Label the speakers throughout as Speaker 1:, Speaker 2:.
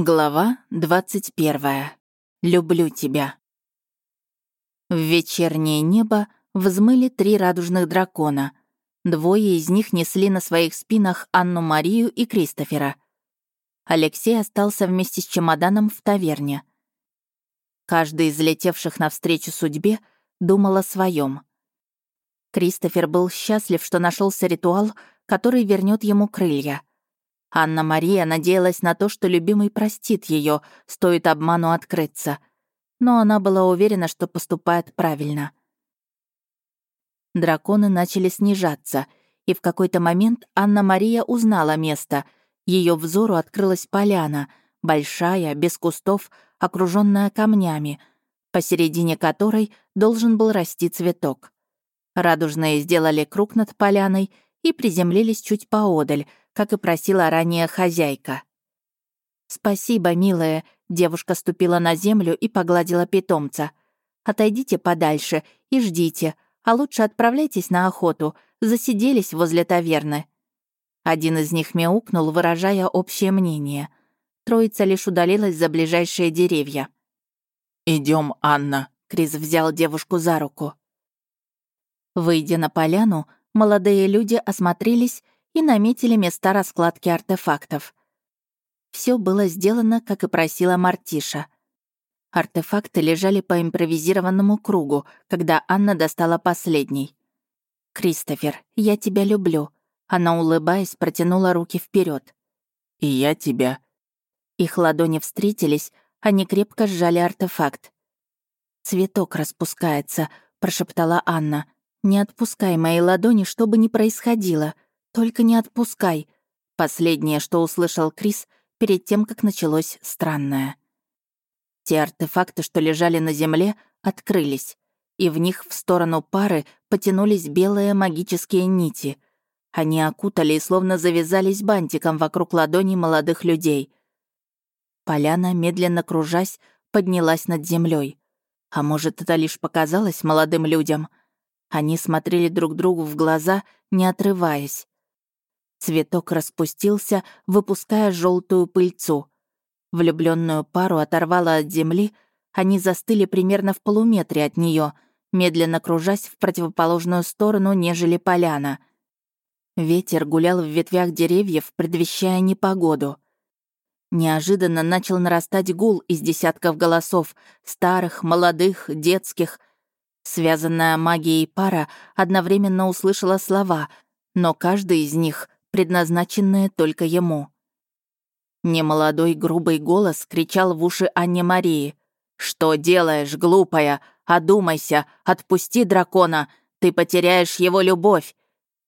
Speaker 1: Глава 21. Люблю тебя. В вечернее небо взмыли три радужных дракона. Двое из них несли на своих спинах Анну-Марию и Кристофера. Алексей остался вместе с чемоданом в таверне. Каждый из летевших навстречу судьбе думал о своем. Кристофер был счастлив, что нашелся ритуал, который вернет ему крылья — Анна-Мария надеялась на то, что любимый простит ее, стоит обману открыться. Но она была уверена, что поступает правильно. Драконы начали снижаться, и в какой-то момент Анна-Мария узнала место. Ее взору открылась поляна, большая, без кустов, окруженная камнями, посередине которой должен был расти цветок. Радужные сделали круг над поляной и приземлились чуть поодаль, как и просила ранее хозяйка. «Спасибо, милая», — девушка ступила на землю и погладила питомца. «Отойдите подальше и ждите, а лучше отправляйтесь на охоту, засиделись возле таверны». Один из них мяукнул, выражая общее мнение. Троица лишь удалилась за ближайшие деревья.
Speaker 2: Идем, Анна», — Крис взял девушку за руку.
Speaker 1: Выйдя на поляну, молодые люди осмотрелись и наметили места раскладки артефактов. Все было сделано, как и просила Мартиша. Артефакты лежали по импровизированному кругу, когда Анна достала последний. «Кристофер, я тебя люблю», — она, улыбаясь, протянула руки вперед.
Speaker 2: «И я тебя».
Speaker 1: Их ладони встретились, они крепко сжали артефакт. «Цветок распускается», — прошептала Анна. «Не отпускай мои ладони, что бы ни происходило», — «Только не отпускай!» Последнее, что услышал Крис перед тем, как началось странное. Те артефакты, что лежали на земле, открылись, и в них в сторону пары потянулись белые магические нити. Они окутали и словно завязались бантиком вокруг ладоней молодых людей. Поляна, медленно кружась, поднялась над землей. А может, это лишь показалось молодым людям? Они смотрели друг другу в глаза, не отрываясь. Цветок распустился, выпуская желтую пыльцу. Влюбленную пару оторвало от земли, они застыли примерно в полуметре от нее, медленно кружась в противоположную сторону, нежели поляна. Ветер гулял в ветвях деревьев, предвещая непогоду. Неожиданно начал нарастать гул из десятков голосов, старых, молодых, детских. Связанная магией пара одновременно услышала слова, но каждый из них предназначенные только ему. Немолодой грубый голос кричал в уши Анне Марии. «Что делаешь, глупая? Одумайся, отпусти дракона, ты потеряешь его любовь!»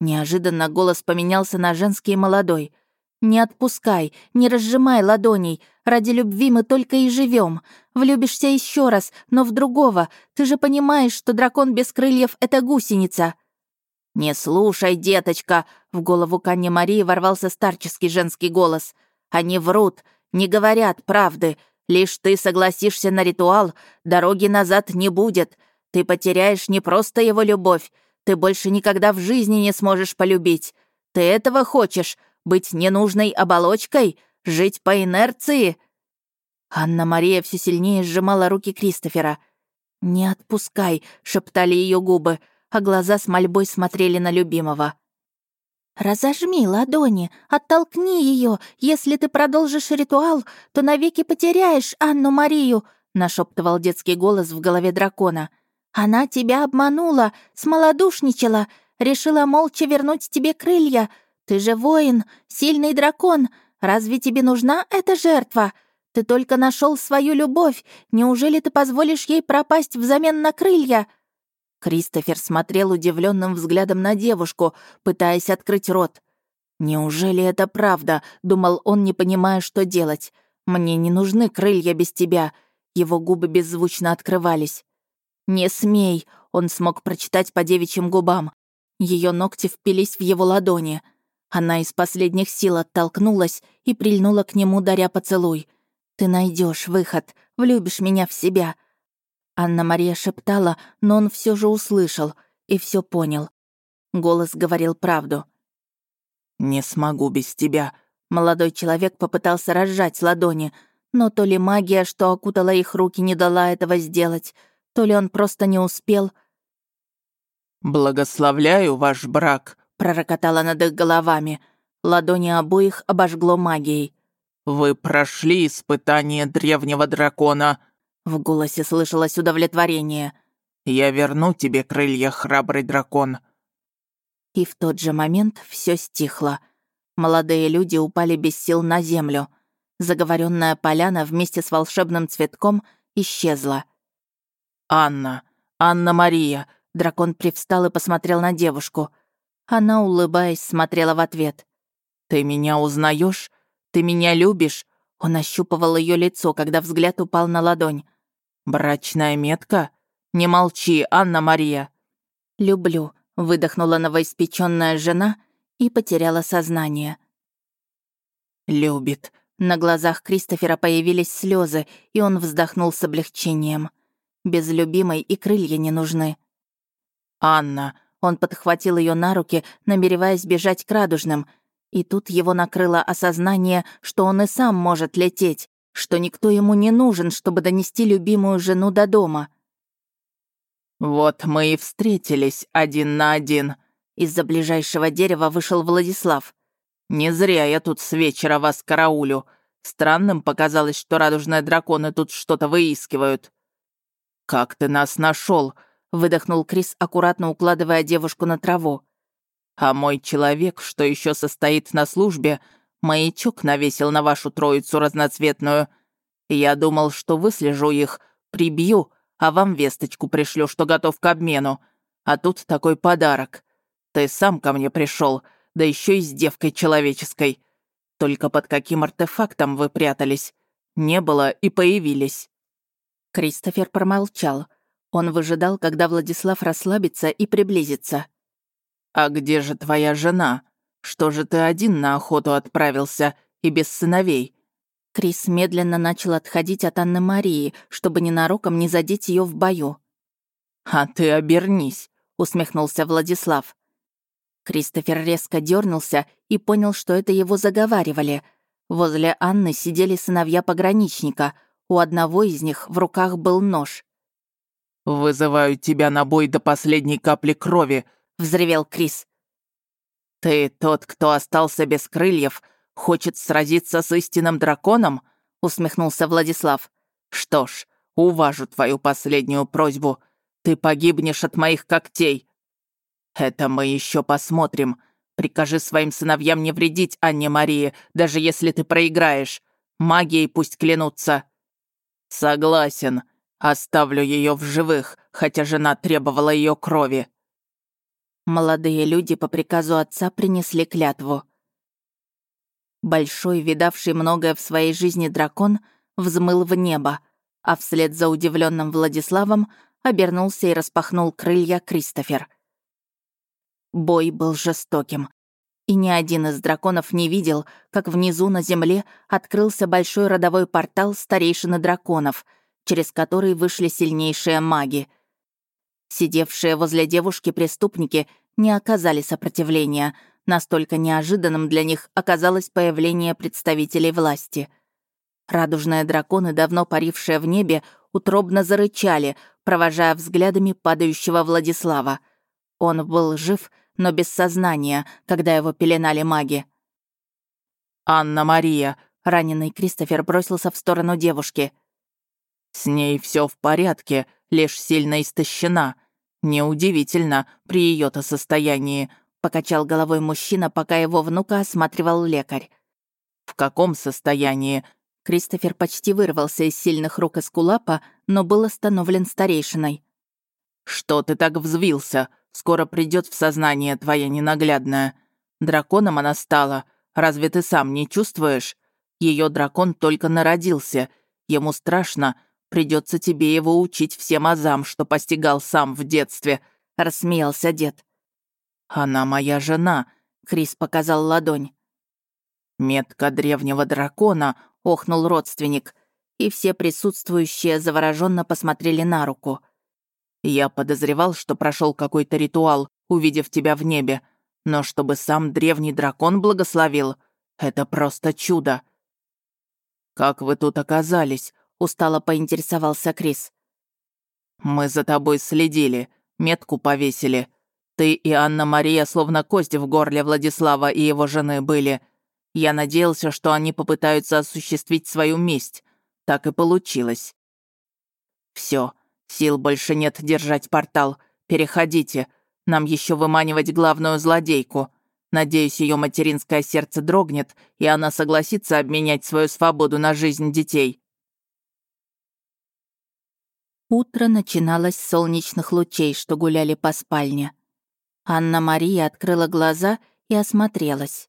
Speaker 1: Неожиданно голос поменялся на женский молодой. «Не отпускай, не разжимай ладоней. Ради любви мы только и живем. Влюбишься еще раз, но в другого. Ты же понимаешь, что дракон без крыльев — это гусеница». «Не слушай, деточка!» — в голову Канни Марии ворвался старческий женский голос. «Они врут, не говорят правды. Лишь ты согласишься на ритуал, дороги назад не будет. Ты потеряешь не просто его любовь, ты больше никогда в жизни не сможешь полюбить. Ты этого хочешь? Быть ненужной оболочкой? Жить по инерции?» Анна-Мария все сильнее сжимала руки Кристофера. «Не отпускай», — шептали ее губы а глаза с мольбой смотрели на любимого. «Разожми ладони, оттолкни ее. Если ты продолжишь ритуал, то навеки потеряешь Анну-Марию», — нашептывал детский голос в голове дракона. «Она тебя обманула, смолодушничала, решила молча вернуть тебе крылья. Ты же воин, сильный дракон. Разве тебе нужна эта жертва? Ты только нашел свою любовь. Неужели ты позволишь ей пропасть взамен на крылья?» Кристофер смотрел удивленным взглядом на девушку, пытаясь открыть рот. «Неужели это правда?» — думал он, не понимая, что делать. «Мне не нужны крылья без тебя». Его губы беззвучно открывались. «Не смей!» — он смог прочитать по девичьим губам. Ее ногти впились в его ладони. Она из последних сил оттолкнулась и прильнула к нему, даря поцелуй. «Ты найдешь выход, влюбишь меня в себя. Анна-Мария шептала, но он все же услышал и все понял. Голос говорил правду.
Speaker 2: «Не смогу без тебя».
Speaker 1: Молодой человек попытался разжать ладони, Но то ли магия, что окутала их руки, не дала этого сделать, то ли он просто не успел.
Speaker 2: «Благословляю ваш брак», —
Speaker 1: пророкотала над их головами. Ладони обоих обожгло магией.
Speaker 2: «Вы прошли испытание древнего дракона».
Speaker 1: В голосе слышалось удовлетворение.
Speaker 2: «Я верну тебе крылья, храбрый дракон».
Speaker 1: И в тот же момент все стихло. Молодые люди упали без сил на землю. Заговоренная поляна вместе с волшебным цветком исчезла.
Speaker 2: «Анна! Анна-Мария!»
Speaker 1: Дракон привстал и посмотрел на девушку. Она, улыбаясь, смотрела в ответ.
Speaker 2: «Ты меня узнаешь? Ты меня любишь?»
Speaker 1: Он ощупывал ее лицо, когда взгляд упал на ладонь.
Speaker 2: «Брачная метка? Не молчи, Анна-Мария!»
Speaker 1: «Люблю», — выдохнула новоиспеченная жена и потеряла сознание.
Speaker 2: «Любит».
Speaker 1: На глазах Кристофера появились слезы, и он вздохнул с облегчением. Без любимой и крылья не нужны.
Speaker 2: «Анна!»
Speaker 1: Он подхватил ее на руки, намереваясь бежать к радужным — и тут его накрыло осознание, что он и сам может лететь, что никто ему не нужен, чтобы донести любимую жену до дома.
Speaker 2: «Вот мы и встретились один на один», — из-за ближайшего дерева вышел Владислав. «Не зря я тут с вечера вас караулю. Странным показалось, что радужные драконы тут что-то выискивают». «Как ты нас нашел? выдохнул Крис, аккуратно укладывая девушку на траву. А мой человек, что еще состоит на службе, маячок навесил на вашу троицу разноцветную. Я думал, что выслежу их, прибью, а вам весточку пришлю, что готов к обмену. А тут такой подарок. Ты сам ко мне пришел, да еще и с девкой человеческой. Только под каким артефактом вы прятались? Не было и появились».
Speaker 1: Кристофер промолчал. Он выжидал, когда Владислав расслабится и приблизится.
Speaker 2: «А где же твоя жена? Что же ты один на охоту отправился и без сыновей?»
Speaker 1: Крис медленно начал отходить от Анны Марии, чтобы ненароком не задеть ее в бою.
Speaker 2: «А ты обернись», — усмехнулся Владислав.
Speaker 1: Кристофер резко дернулся и понял, что это его заговаривали. Возле Анны сидели сыновья пограничника. У одного из них в руках был нож.
Speaker 2: «Вызываю тебя на бой до последней капли крови», —
Speaker 1: взревел Крис.
Speaker 2: «Ты тот, кто остался без крыльев, хочет сразиться с истинным драконом?» — усмехнулся Владислав. «Что ж, уважу твою последнюю просьбу. Ты погибнешь от моих когтей». «Это мы еще посмотрим. Прикажи своим сыновьям не вредить Анне Марии, даже если ты проиграешь. Магией пусть клянутся». «Согласен. Оставлю ее в живых, хотя жена требовала ее крови».
Speaker 1: Молодые люди по приказу отца принесли клятву. Большой, видавший многое в своей жизни дракон, взмыл в небо, а вслед за удивленным Владиславом обернулся и распахнул крылья Кристофер. Бой был жестоким, и ни один из драконов не видел, как внизу на земле открылся большой родовой портал старейшины драконов, через который вышли сильнейшие маги — Сидевшие возле девушки преступники не оказали сопротивления. Настолько неожиданным для них оказалось появление представителей власти. Радужные драконы, давно парившие в небе, утробно зарычали, провожая взглядами падающего Владислава. Он был жив, но без сознания, когда его пеленали маги.
Speaker 2: «Анна-Мария!»
Speaker 1: — раненый Кристофер бросился в сторону девушки.
Speaker 2: «С ней все в порядке, лишь сильно истощена. Неудивительно при ее то состоянии», — покачал головой мужчина, пока его внука осматривал лекарь. «В каком состоянии?»
Speaker 1: Кристофер почти вырвался из сильных рук Эскулапа, но был остановлен старейшиной.
Speaker 2: «Что ты так взвился? Скоро придет в сознание твоя ненаглядная. Драконом она стала. Разве ты сам не чувствуешь? Ее дракон только народился. Ему страшно, Придется тебе его учить всем азам, что постигал сам в детстве», — рассмеялся дед. «Она моя жена», — Крис показал ладонь. «Метка древнего дракона», — охнул родственник, и все присутствующие завороженно посмотрели на руку. «Я подозревал, что прошел какой-то ритуал, увидев тебя в небе, но чтобы сам древний дракон благословил, это просто чудо». «Как вы тут оказались?» — устало поинтересовался Крис. «Мы за тобой следили, метку повесили. Ты и Анна-Мария словно кость в горле Владислава и его жены были. Я надеялся, что они попытаются осуществить свою месть. Так и получилось. Все, сил больше нет держать портал. Переходите. Нам еще выманивать главную злодейку. Надеюсь, ее материнское сердце дрогнет, и она согласится обменять свою свободу на жизнь детей.
Speaker 1: Утро начиналось с солнечных лучей, что гуляли по спальне. Анна-Мария открыла глаза и осмотрелась.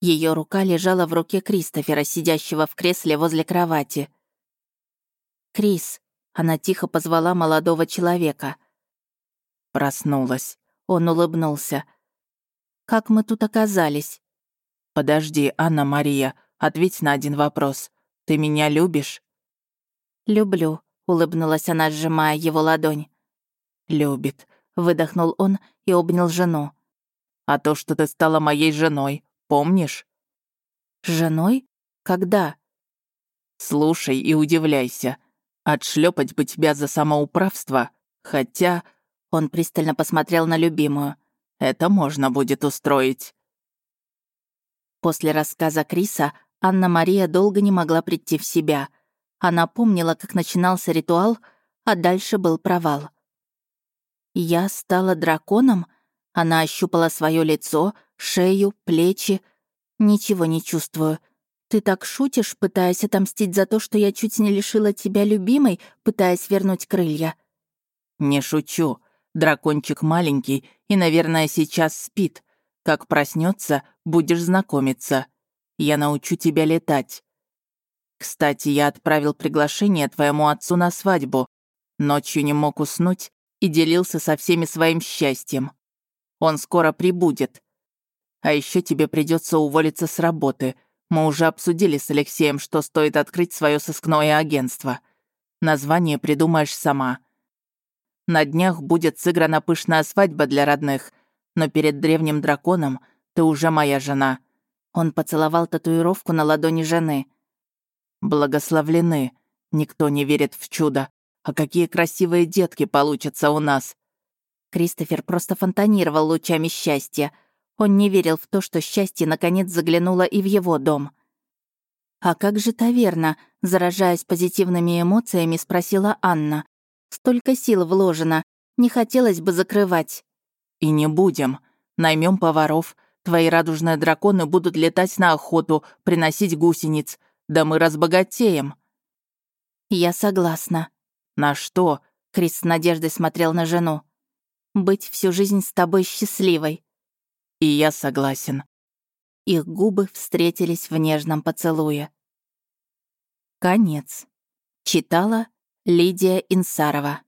Speaker 1: Ее рука лежала в руке Кристофера, сидящего в кресле возле кровати. «Крис», — она тихо позвала молодого человека.
Speaker 2: Проснулась.
Speaker 1: Он улыбнулся. «Как мы тут оказались?»
Speaker 2: «Подожди, Анна-Мария, ответь на один вопрос. Ты меня любишь?»
Speaker 1: «Люблю», — улыбнулась она, сжимая его ладонь.
Speaker 2: «Любит», —
Speaker 1: выдохнул он и обнял жену.
Speaker 2: «А то, что ты стала моей женой, Помнишь?»
Speaker 1: «Женой? Когда?»
Speaker 2: «Слушай и удивляйся. Отшлепать бы тебя за самоуправство, хотя...»
Speaker 1: Он пристально посмотрел на любимую.
Speaker 2: «Это можно будет устроить».
Speaker 1: После рассказа Криса Анна-Мария долго не могла прийти в себя. Она помнила, как начинался ритуал, а дальше был провал. «Я стала драконом?» Она ощупала свое лицо, шею, плечи. Ничего не чувствую. Ты так шутишь, пытаясь отомстить за то, что я чуть не лишила тебя любимой, пытаясь вернуть крылья.
Speaker 2: Не шучу. Дракончик маленький и, наверное, сейчас спит. Как проснется, будешь знакомиться. Я научу тебя летать. Кстати, я отправил приглашение твоему отцу на свадьбу. Ночью не мог уснуть и делился со всеми своим счастьем. Он скоро прибудет. А еще тебе придется уволиться с работы. Мы уже обсудили с Алексеем, что стоит открыть свое сыскное агентство. Название придумаешь сама. На днях будет сыграна пышная свадьба для родных, но перед древним драконом ты уже моя жена».
Speaker 1: Он поцеловал татуировку на ладони жены.
Speaker 2: «Благословлены. Никто не верит в чудо. А какие красивые детки получатся у нас.
Speaker 1: Кристофер просто фонтанировал лучами счастья. Он не верил в то, что счастье наконец заглянуло и в его дом. «А как же таверна?» — заражаясь позитивными эмоциями, спросила Анна. «Столько сил вложено. Не хотелось бы закрывать».
Speaker 2: «И не будем. Наймем поваров. Твои радужные драконы будут летать на охоту, приносить гусениц. Да мы разбогатеем».
Speaker 1: «Я согласна».
Speaker 2: «На что?»
Speaker 1: — Крис с надеждой смотрел на жену быть всю жизнь с тобой счастливой».
Speaker 2: «И я согласен».
Speaker 1: Их губы встретились в нежном поцелуе. Конец. Читала Лидия Инсарова.